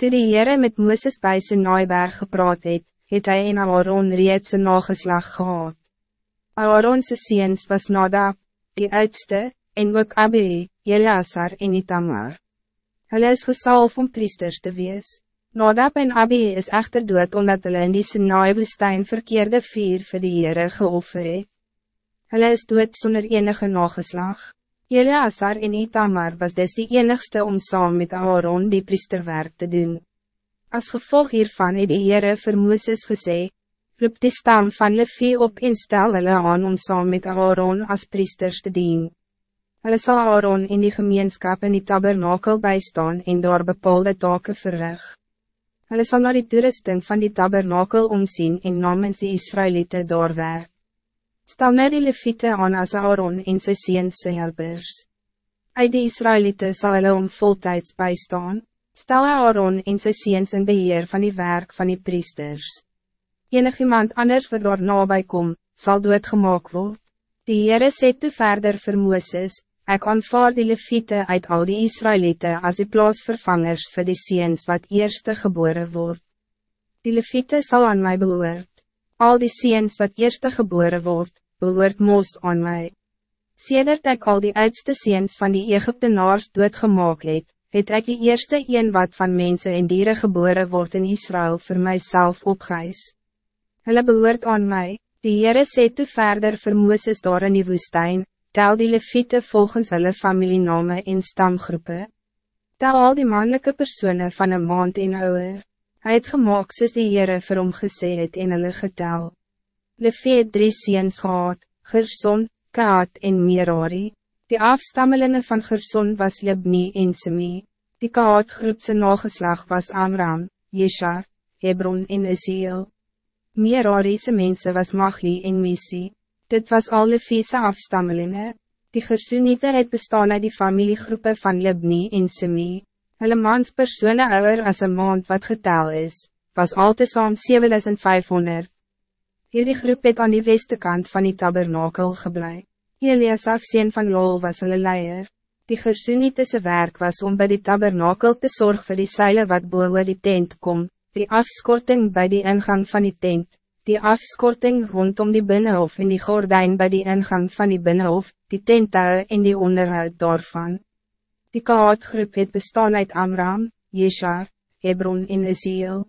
Toe die Heere met Mooses bij sy naaiberg gepraat het, het hy en Aaron reeds een nageslag gehad. Aaronse seens was Nadab, die oudste, en ook Abi, Eleazar en Itamar. Hulle is gesalf om priesters te wees. Nadab en Abi is echter dood omdat hulle in die Sinai woestijn verkeerde vier vir die Heere geoffer het. Hulle is dood zonder enige nageslag. Eleazar en Itamar was dus die enigste om saam met Aaron die priesterwerk te doen. Als gevolg hiervan het die Heere vir Mooses gesê, roep die stam van Levi op en stel hulle aan om saam met Aaron als priesters te dienen. Hulle sal Aaron in die gemeenskap in die tabernakel bijstaan en daar bepaalde taken verrig. Hulle sal na die toerusting van die tabernakel omzien en namens die Israëlieten daar werk. Stel net die leviete aan as Aaron en sy seens sy helpers. Uit die Israëlieten sal hulle om voltijds bijstaan. Stel Aaron en sy seens in beheer van die werk van die priesters. Enig iemand anders wat daar nabij kom, sal doodgemaak word. Die Heere sê toe verder vir Mooses, Ik aanvaar die leviete uit al die Israëlieten als die plaasvervangers voor die ziens wat eerste geboren wordt. Die leviete zal aan mij behoort. Al die ziens wat eerste geboren wordt, behoort moos aan mij. Sedert ik al die oudste ziens van die Egyptenaars doodgemaak het, het ek die eerste een wat van mensen en dieren geboren wordt in Israël voor mijzelf opgeis. Hulle behoort aan mij. Die Heere sê toe verder vir Mooses daar in die woestijn, tel die leviete volgens hulle familiename en stamgroepen. Tel al die mannelijke personen van een maand en ouwer. Hij het gemaakt soos die Heere vir hom gesê het en hulle getel. Levi het drie seens gehad, Gerson, Kaat en Merari. Die afstammelingen van Gerson was Libni en Semi. Die Kaat groepse nageslag was Amram, Jeshar, Hebron en Isiel. Merari'se mensen was Magli en Misi. Dit was alle vieze afstammelingen. Die Gersoeniete het bestaan uit die familiegroepen van Libni en Semi. Hulle mans persone ouder as een maand wat getel is, was al te saam 7500. Hierdie groep het aan die westekant van die tabernakel geblei. Eliasaf sien van Lol was hulle leier. Die Gersoenietese werk was om bij die tabernakel te zorgen voor die seile wat boven die tent kom, die afskorting bij die ingang van die tent, die afskorting rondom die binnenhof en die gordijn bij die ingang van die binnenhof, die tentuie en die onderhoud daarvan. Die kaartgroep het bestaan uit Amram, Jeshar, Hebron en Isiel.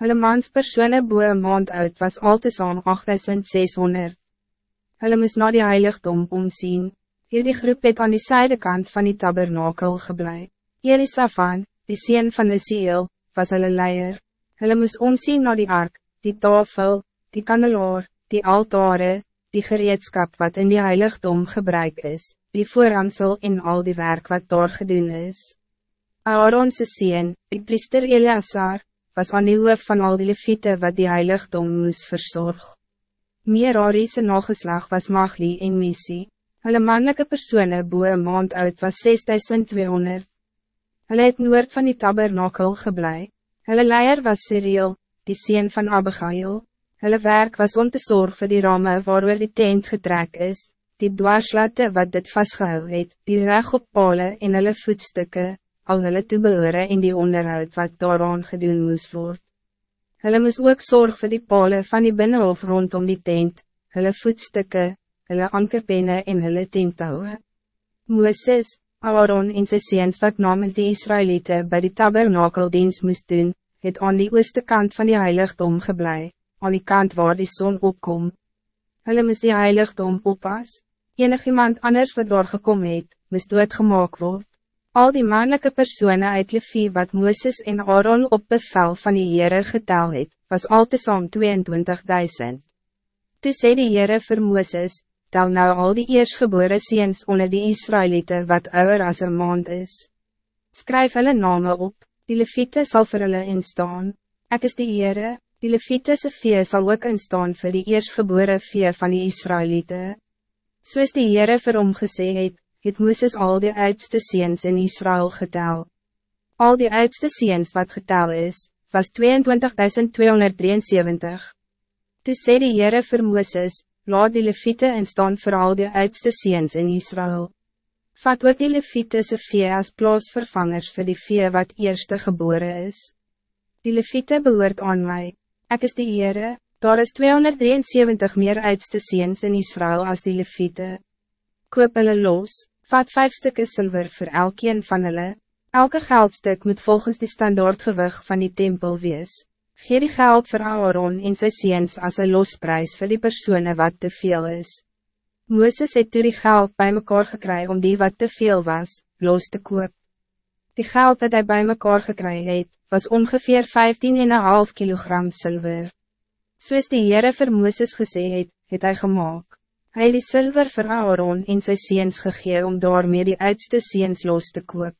Hulle mans persoene boe maand oud was al te saam 8600. Hulle moes na die heiligdom omzien. Hierdie groep het aan die zijdekant van die tabernakel geblei. Elisafan, die sien van Isiel, was hulle leier. Hulle moes omzien na die ark, die tafel, die kandelaar, die altare, die gereedskap wat in die heiligdom gebruik is, die voorhangsel en al die werk wat daar gedoen is. Aaronse sien, die priester Eleazar, was aan die hoof van al die leviete wat die heiligdom moes verzorg. Merari'se nageslag was Magli en Misi, hulle mannelijke persone boe een maand oud was 6200. Hulle het noord van die tabernakel geblei, hulle leier was Cyril, die sien van Abigail. Hulle werk was om te zorgen voor die ramen waar die tent getrek is, die dwarslatte wat dit vastgehou het, die reg op pale en hulle voetstukken, al hulle toebehore en die onderhoud wat daaraan gedoen moes word. Hulle moes ook zorgen voor die pale van die binnenhof rondom die tent, hulle voetstukken, hulle ankerpenne en hulle tenthouwe. Mooses, Aaron en sy seens wat namens die Israëlieten bij die tabernakeldienst moest doen, het aan die ooste kant van die heiligdom geblei, aan die kant waar die zon opkom. Hulle moes die heiligdom oppas, enig iemand anders wat daar gekom het, moes doodgemaak word. Al die mannelijke personen uit Levi wat Mooses en Aaron op bevel van die Heere getel het, was al te saam 22.000. Toe sê die Heere vir Mooses, tel nou al die eersgebore seens onder die Israëlieten wat ouder as een maand is. Skryf hulle name op, Die leviete sal vir hulle instaan. Ek is die Heere, die leviete se vee sal ook instaan vir die eersgebore vee van die Israëlieten. Soos die Heere vir hom gesê het, het Mooses al die oudste seens in Israël getel. Al die oudste seens wat getel is, was 22.273. Toe sê die Heere vir Mooses, laat die leviete instaan vir al die oudste seens in Israël. Vat ook die leviete se vee as plaasvervangers vir die vee wat eerste geboren is. Die leviete behoort aan mij. Ik is de Heere, daar is 273 meer oudste seens in Israël als die leviete. Koop hulle los, vat vijf stukken zilver voor elkeen van hulle. Elke geldstuk moet volgens die standaardgewig van die tempel wees. Geef die geld voor Aaron en sy seens as een losprijs voor die personen wat te veel is. Moeses het toe die geld bij mekaar gekry om die wat te veel was, los te koop. Die geld dat hij bij mekaar gekry het, was ongeveer 15,5 kilogram zilver. Soos die Heere vir Mooses gesê het, het hy gemaakt. Het die zilver vir Aaron en sy seens gegee om daarmee die oudste seens los te koop.